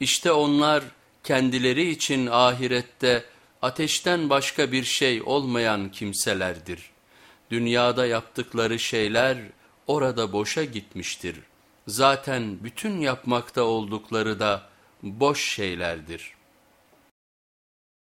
İşte onlar kendileri için ahirette ateşten başka bir şey olmayan kimselerdir. Dünyada yaptıkları şeyler orada boşa gitmiştir. Zaten bütün yapmakta oldukları da boş şeylerdir.''